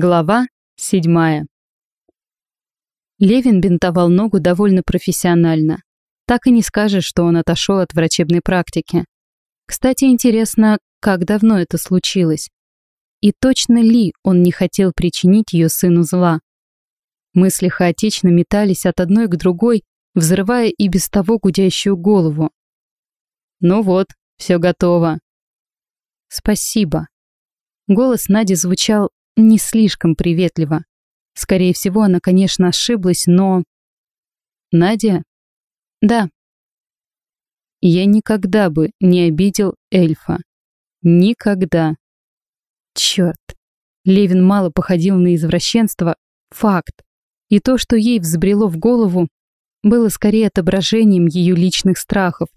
Глава седьмая. Левин бинтовал ногу довольно профессионально. Так и не скажешь, что он отошел от врачебной практики. Кстати, интересно, как давно это случилось? И точно ли он не хотел причинить ее сыну зла? Мысли хаотично метались от одной к другой, взрывая и без того гудящую голову. «Ну вот, все готово». «Спасибо». Голос Нади звучал не слишком приветливо. Скорее всего, она, конечно, ошиблась, но... Надя? Да. Я никогда бы не обидел эльфа. Никогда. Черт. Левин мало походил на извращенство. Факт. И то, что ей взбрело в голову, было скорее отображением ее личных страхов.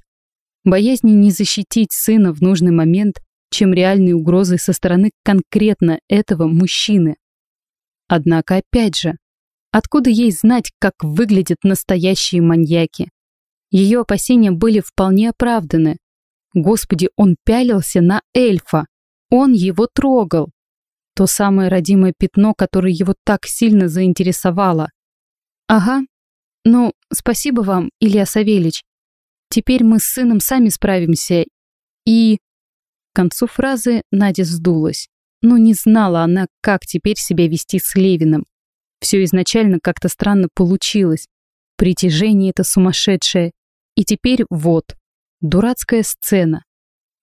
Боязни не защитить сына в нужный момент чем реальные угрозы со стороны конкретно этого мужчины. Однако, опять же, откуда ей знать, как выглядят настоящие маньяки? Ее опасения были вполне оправданы. Господи, он пялился на эльфа. Он его трогал. То самое родимое пятно, которое его так сильно заинтересовало. Ага. Ну, спасибо вам, Илья Савельич. Теперь мы с сыном сами справимся. И... К концу фразы Надя сдулась. Но не знала она, как теперь себя вести с Левиным. Все изначально как-то странно получилось. Притяжение это сумасшедшее. И теперь вот. Дурацкая сцена.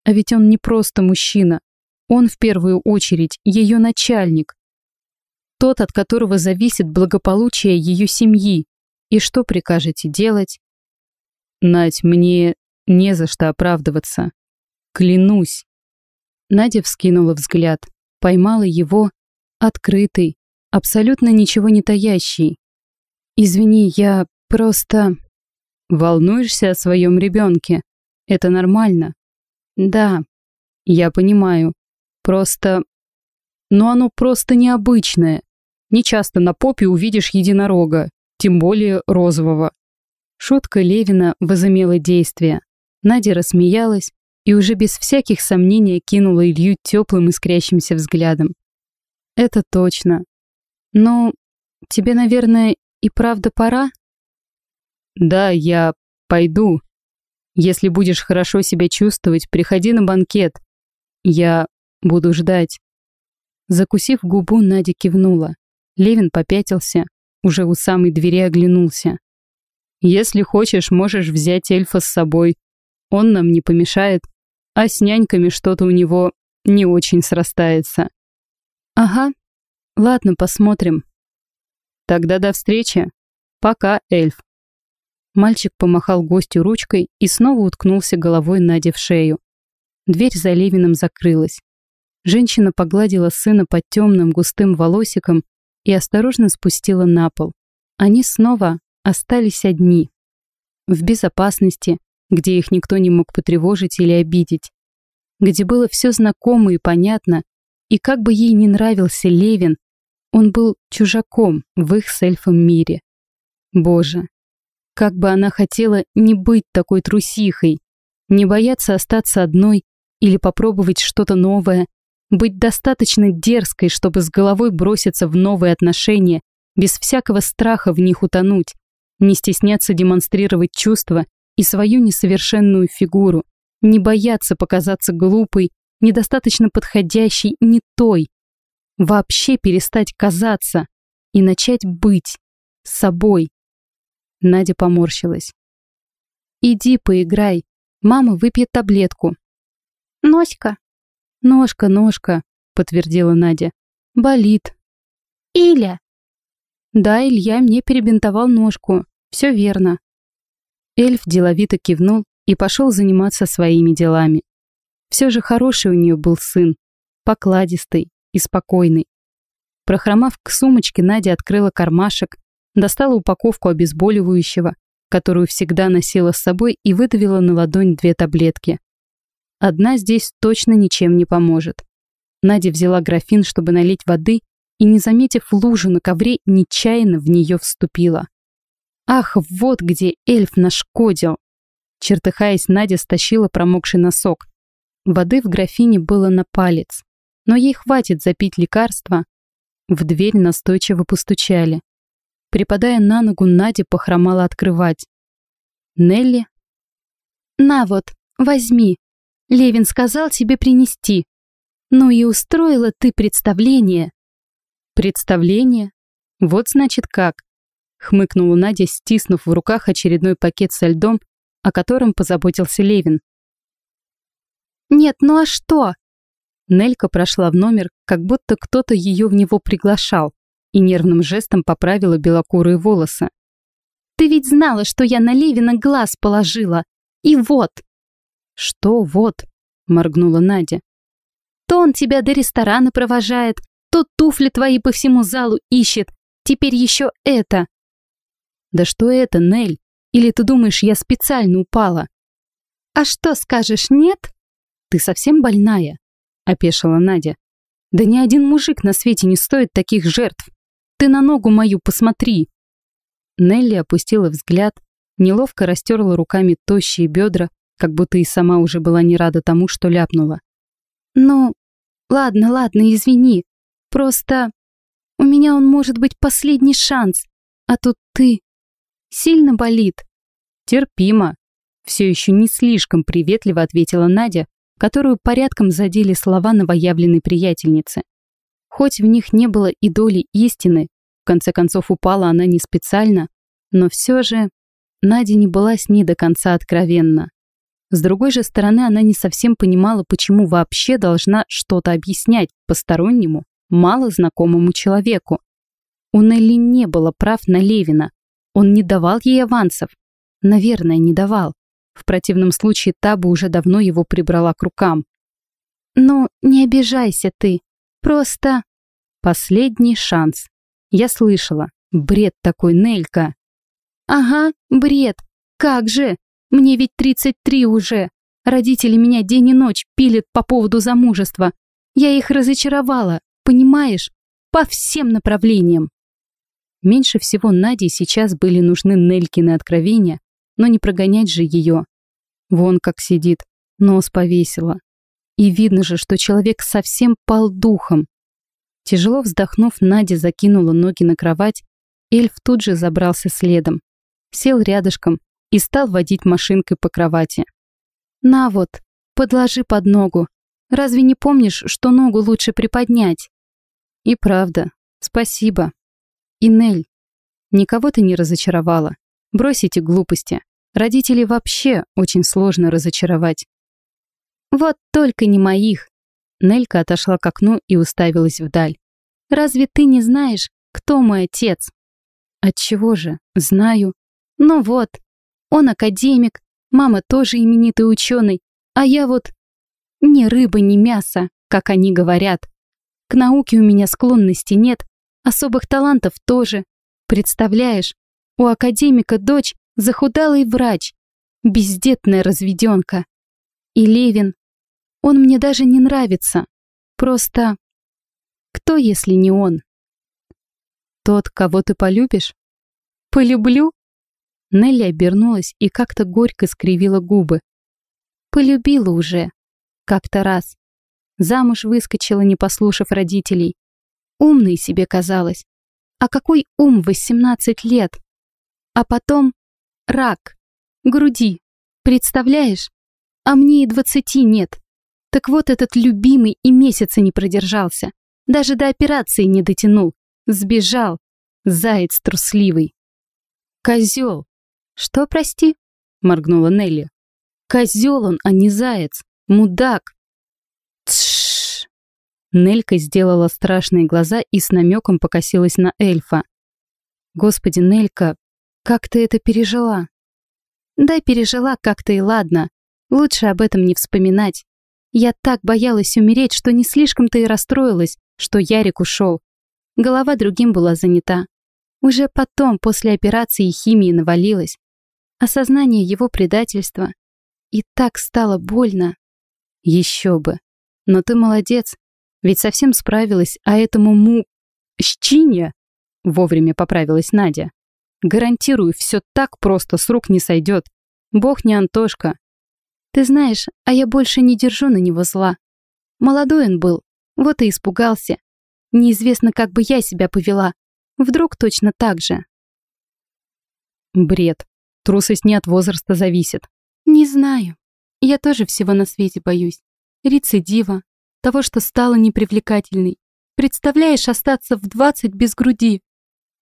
А ведь он не просто мужчина. Он в первую очередь ее начальник. Тот, от которого зависит благополучие ее семьи. И что прикажете делать? Надь, мне не за что оправдываться. Клянусь, Надя вскинула взгляд, поймала его, открытый, абсолютно ничего не таящий. «Извини, я просто...» «Волнуешься о своем ребенке? Это нормально?» «Да, я понимаю. Просто... Но оно просто необычное. Не часто на попе увидишь единорога, тем более розового». Шутка Левина возымела действие. Надя рассмеялась, и уже без всяких сомнений кинула Илью теплым искрящимся взглядом. «Это точно. Но тебе, наверное, и правда пора?» «Да, я пойду. Если будешь хорошо себя чувствовать, приходи на банкет. Я буду ждать». Закусив губу, Надя кивнула. Левин попятился, уже у самой двери оглянулся. «Если хочешь, можешь взять эльфа с собой. Он нам не помешает» а с няньками что-то у него не очень срастается. Ага, ладно, посмотрим. Тогда до встречи. Пока, эльф. Мальчик помахал гостю ручкой и снова уткнулся головой Наде в шею. Дверь за Левиным закрылась. Женщина погладила сына под темным густым волосиком и осторожно спустила на пол. Они снова остались одни. В безопасности, где их никто не мог потревожить или обидеть, где было все знакомо и понятно, и как бы ей не нравился Левин, он был чужаком в их с эльфом мире. Боже, как бы она хотела не быть такой трусихой, не бояться остаться одной или попробовать что-то новое, быть достаточно дерзкой, чтобы с головой броситься в новые отношения, без всякого страха в них утонуть, не стесняться демонстрировать чувства и свою несовершенную фигуру, не бояться показаться глупой, недостаточно подходящей, не той. Вообще перестать казаться и начать быть собой. Надя поморщилась. «Иди поиграй. Мама выпьет таблетку». «Ножка». «Ножка, ножка», — подтвердила Надя. «Болит». «Иля». «Да, Илья мне перебинтовал ножку. Все верно». Эльф деловито кивнул и пошел заниматься своими делами. Все же хороший у нее был сын, покладистый и спокойный. Прохромав к сумочке, Надя открыла кармашек, достала упаковку обезболивающего, которую всегда носила с собой и выдавила на ладонь две таблетки. Одна здесь точно ничем не поможет. Надя взяла графин, чтобы налить воды, и, не заметив лужу на ковре, нечаянно в нее вступила. Ах, вот где эльф нашкодил. Чертыхаясь, Надя стащила промокший носок. Воды в графине было на палец. Но ей хватит запить лекарство. В дверь настойчиво постучали. Припадая на ногу, Надя похромала открывать. Нелли? «На вот, возьми. Левин сказал тебе принести. Ну и устроила ты представление». «Представление? Вот значит как», — хмыкнула Надя, стиснув в руках очередной пакет со льдом, о котором позаботился Левин. «Нет, ну а что?» Нелька прошла в номер, как будто кто-то ее в него приглашал, и нервным жестом поправила белокурые волосы. «Ты ведь знала, что я на Левина глаз положила. И вот!» «Что вот?» — моргнула Надя. «То он тебя до ресторана провожает, то туфли твои по всему залу ищет. Теперь еще это!» «Да что это, Нель? Или ты думаешь, я специально упала?» «А что скажешь, нет?» «Ты совсем больная?» — опешила Надя. «Да ни один мужик на свете не стоит таких жертв. Ты на ногу мою посмотри!» Нелли опустила взгляд, неловко растерла руками тощие бедра, как будто и сама уже была не рада тому, что ляпнула. «Ну, ладно, ладно, извини. Просто у меня он может быть последний шанс, а тут ты. Сильно болит?» «Терпимо», — все еще не слишком приветливо ответила Надя, которую порядком задели слова новоявленной приятельницы. Хоть в них не было и доли истины, в конце концов упала она не специально, но все же Надя не была с ней до конца откровенна. С другой же стороны, она не совсем понимала, почему вообще должна что-то объяснять постороннему, мало знакомому человеку. У Нелли не было прав на Левина. Он не давал ей авансов. Наверное, не давал. В противном случае та бы уже давно его прибрала к рукам. «Ну, не обижайся ты. Просто...» Последний шанс. Я слышала. Бред такой, Нелька. Ага, бред. Как же? Мне ведь 33 уже. Родители меня день и ночь пилят по поводу замужества. Я их разочаровала, понимаешь? По всем направлениям. Меньше всего Наде сейчас были нужны Нелькины откровения, но не прогонять же ее. Вон как сидит, нос повесила. И видно же, что человек совсем пал духом. Тяжело вздохнув, Надя закинула ноги на кровать, эльф тут же забрался следом. Сел рядышком и стал водить машинкой по кровати. «На вот, подложи под ногу. Разве не помнишь, что ногу лучше приподнять?» «И правда. Спасибо. Инель, никого ты не разочаровала. Брось эти глупости. Родителей вообще очень сложно разочаровать». «Вот только не моих. Нелька отошла к окну и уставилась вдаль. «Разве ты не знаешь, кто мой отец?» «Отчего же? Знаю». «Ну вот, он академик, мама тоже именитый ученый, а я вот ни рыба, ни мясо, как они говорят. К науке у меня склонности нет, особых талантов тоже. Представляешь, у академика дочь захудалый врач, бездетная разведенка. И Левин он мне даже не нравится. Просто... Кто, если не он? Тот, кого ты полюбишь? Полюблю? Нелли обернулась и как-то горько скривила губы. Полюбила уже. Как-то раз. Замуж выскочила, не послушав родителей. Умной себе казалось. А какой ум в 18 лет? А потом рак. Груди. Представляешь? А мне и двадцати нет. Так вот этот любимый и месяца не продержался. Даже до операции не дотянул. Сбежал. Заяц трусливый. Козел. Что, прости? Моргнула Нелли. Козел он, а не заяц. Мудак. Нелька сделала страшные глаза и с намеком покосилась на эльфа. Господи, Нелька, как ты это пережила? Да пережила как-то и ладно. Лучше об этом не вспоминать. Я так боялась умереть, что не слишком-то и расстроилась, что Ярик ушел. Голова другим была занята. Уже потом, после операции и химии, навалилась. Осознание его предательства. И так стало больно. Еще бы. Но ты молодец. Ведь совсем справилась, а этому му... Щине? Вовремя поправилась Надя. Гарантирую, все так просто с рук не сойдет. Бог не Антошка, ты знаешь, а я больше не держу на него зла. Молодой он был, вот и испугался. Неизвестно, как бы я себя повела. Вдруг точно так же. Бред. Трусость не от возраста зависит. Не знаю. Я тоже всего на свете боюсь. Рецидива, того, что стала непривлекательной. Представляешь, остаться в 20 без груди.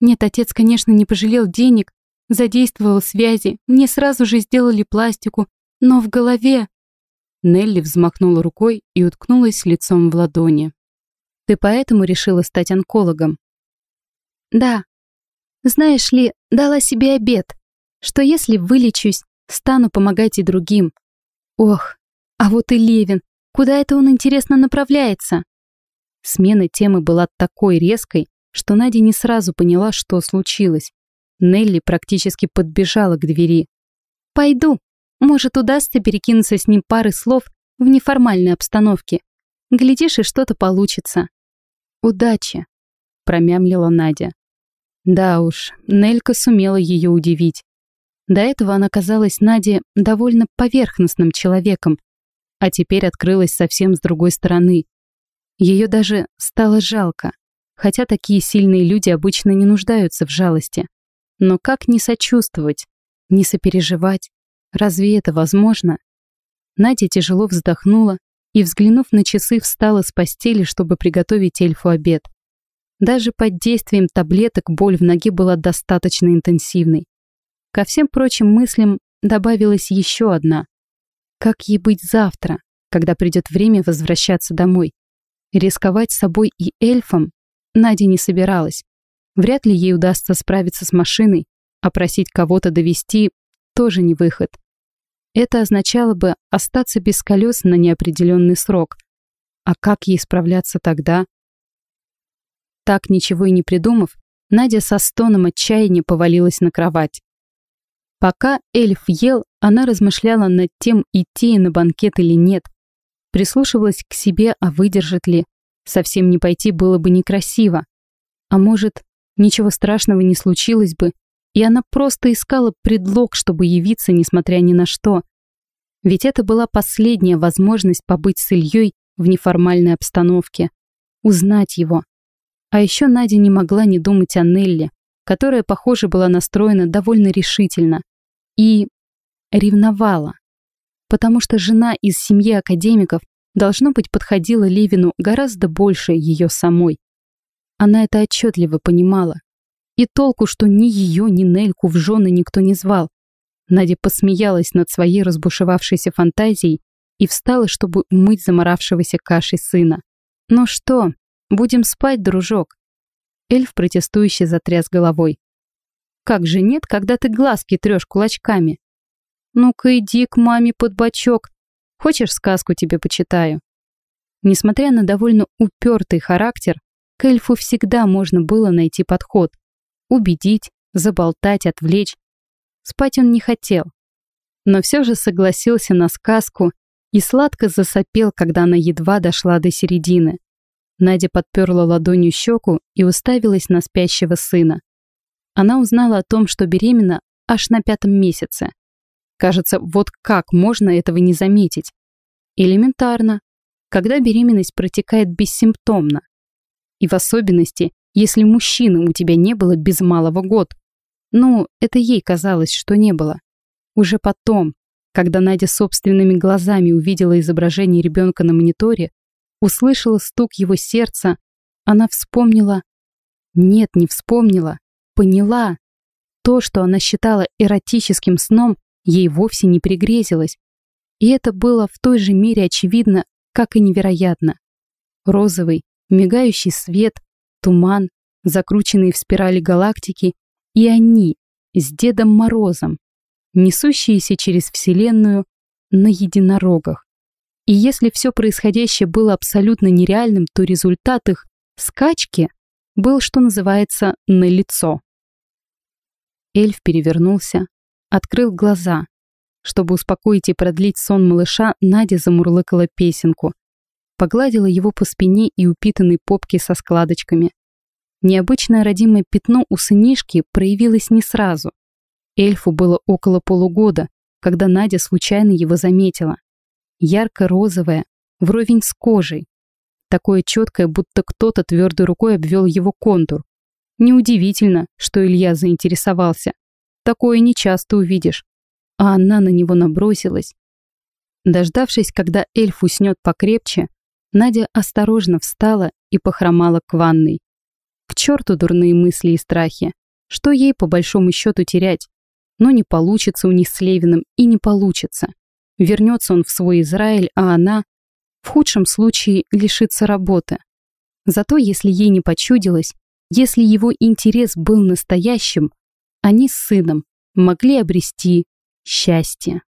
Нет, отец, конечно, не пожалел денег, задействовал связи, мне сразу же сделали пластику, но в голове... Нелли взмахнула рукой и уткнулась лицом в ладони. «Ты поэтому решила стать онкологом?» «Да. Знаешь ли, дала себе обед, что если вылечусь, стану помогать и другим. Ох, а вот и Левин, куда это он, интересно, направляется?» Смена темы была такой резкой, что Надя не сразу поняла, что случилось. Нелли практически подбежала к двери. «Пойду. Может, удастся перекинуться с ним пары слов в неформальной обстановке. Глядишь, и что-то получится». «Удачи», — промямлила Надя. Да уж, Нелька сумела ее удивить. До этого она казалась Наде довольно поверхностным человеком, а теперь открылась совсем с другой стороны. Ее даже стало жалко, хотя такие сильные люди обычно не нуждаются в жалости. Но как не сочувствовать, не сопереживать? Разве это возможно? Надя тяжело вздохнула и, взглянув на часы, встала с постели, чтобы приготовить эльфу обед. Даже под действием таблеток боль в ноге была достаточно интенсивной. Ко всем прочим мыслям добавилась еще одна. Как ей быть завтра, когда придет время возвращаться домой? Рисковать собой и эльфом Надя не собиралась. Вряд ли ей удастся справиться с машиной, а просить кого-то довести тоже не выход. Это означало бы остаться без колес на неопределенный срок. А как ей справляться тогда? Так ничего и не придумав, Надя со стоном отчаяния повалилась на кровать. Пока эльф ел, она размышляла над тем, идти на банкет или нет. Прислушивалась к себе, а выдержит ли. Совсем не пойти было бы некрасиво. А может, Ничего страшного не случилось бы, и она просто искала предлог, чтобы явиться, несмотря ни на что. Ведь это была последняя возможность побыть с Ильей в неформальной обстановке, узнать его. А еще Надя не могла не думать о Нелле, которая, похоже, была настроена довольно решительно и ревновала, потому что жена из семьи академиков должно быть подходила Левину гораздо больше ее самой. Она это отчетливо понимала. И толку, что ни ее, ни Нельку в жены никто не звал. Надя посмеялась над своей разбушевавшейся фантазией и встала, чтобы умыть заморавшегося кашей сына. «Ну что, будем спать, дружок?» Эльф протестующе затряс головой. «Как же нет, когда ты глазки трешь кулачками?» «Ну-ка иди к маме под бочок. Хочешь, сказку тебе почитаю?» Несмотря на довольно упертый характер, к эльфу всегда можно было найти подход. Убедить, заболтать, отвлечь. Спать он не хотел. Но все же согласился на сказку и сладко засопел, когда она едва дошла до середины. Надя подперла ладонью щеку и уставилась на спящего сына. Она узнала о том, что беременна аж на пятом месяце. Кажется, вот как можно этого не заметить? Элементарно. Когда беременность протекает бессимптомно, и в особенности, если мужчины у тебя не было без малого год. Ну, это ей казалось, что не было. Уже потом, когда Надя собственными глазами увидела изображение ребенка на мониторе, услышала стук его сердца, она вспомнила... Нет, не вспомнила. Поняла. То, что она считала эротическим сном, ей вовсе не пригрезилось. И это было в той же мере очевидно, как и невероятно. Розовый, мигающий свет, туман, закрученные в спирали галактики, и они с Дедом Морозом, несущиеся через Вселенную на единорогах. И если все происходящее было абсолютно нереальным, то результат их скачки был, что называется, налицо. Эльф перевернулся, открыл глаза. Чтобы успокоить и продлить сон малыша, Надя замурлыкала песенку — погладила его по спине и упитанной попке со складочками. Необычное родимое пятно у сынишки проявилось не сразу. Эльфу было около полугода, когда Надя случайно его заметила. Ярко-розовое, вровень с кожей. такое четкое, будто кто-то твердой рукой обвел его контур. Неудивительно, что Илья заинтересовался. Такое нечасто увидишь. А она на него набросилась. Дождавшись, когда эльф уснет покрепче, Надя осторожно встала и похромала к ванной. К черту дурные мысли и страхи. Что ей по большому счету терять? Но не получится у них с Левиным и не получится. Вернется он в свой Израиль, а она, в худшем случае, лишится работы. Зато если ей не почудилось, если его интерес был настоящим, они с сыном могли обрести счастье.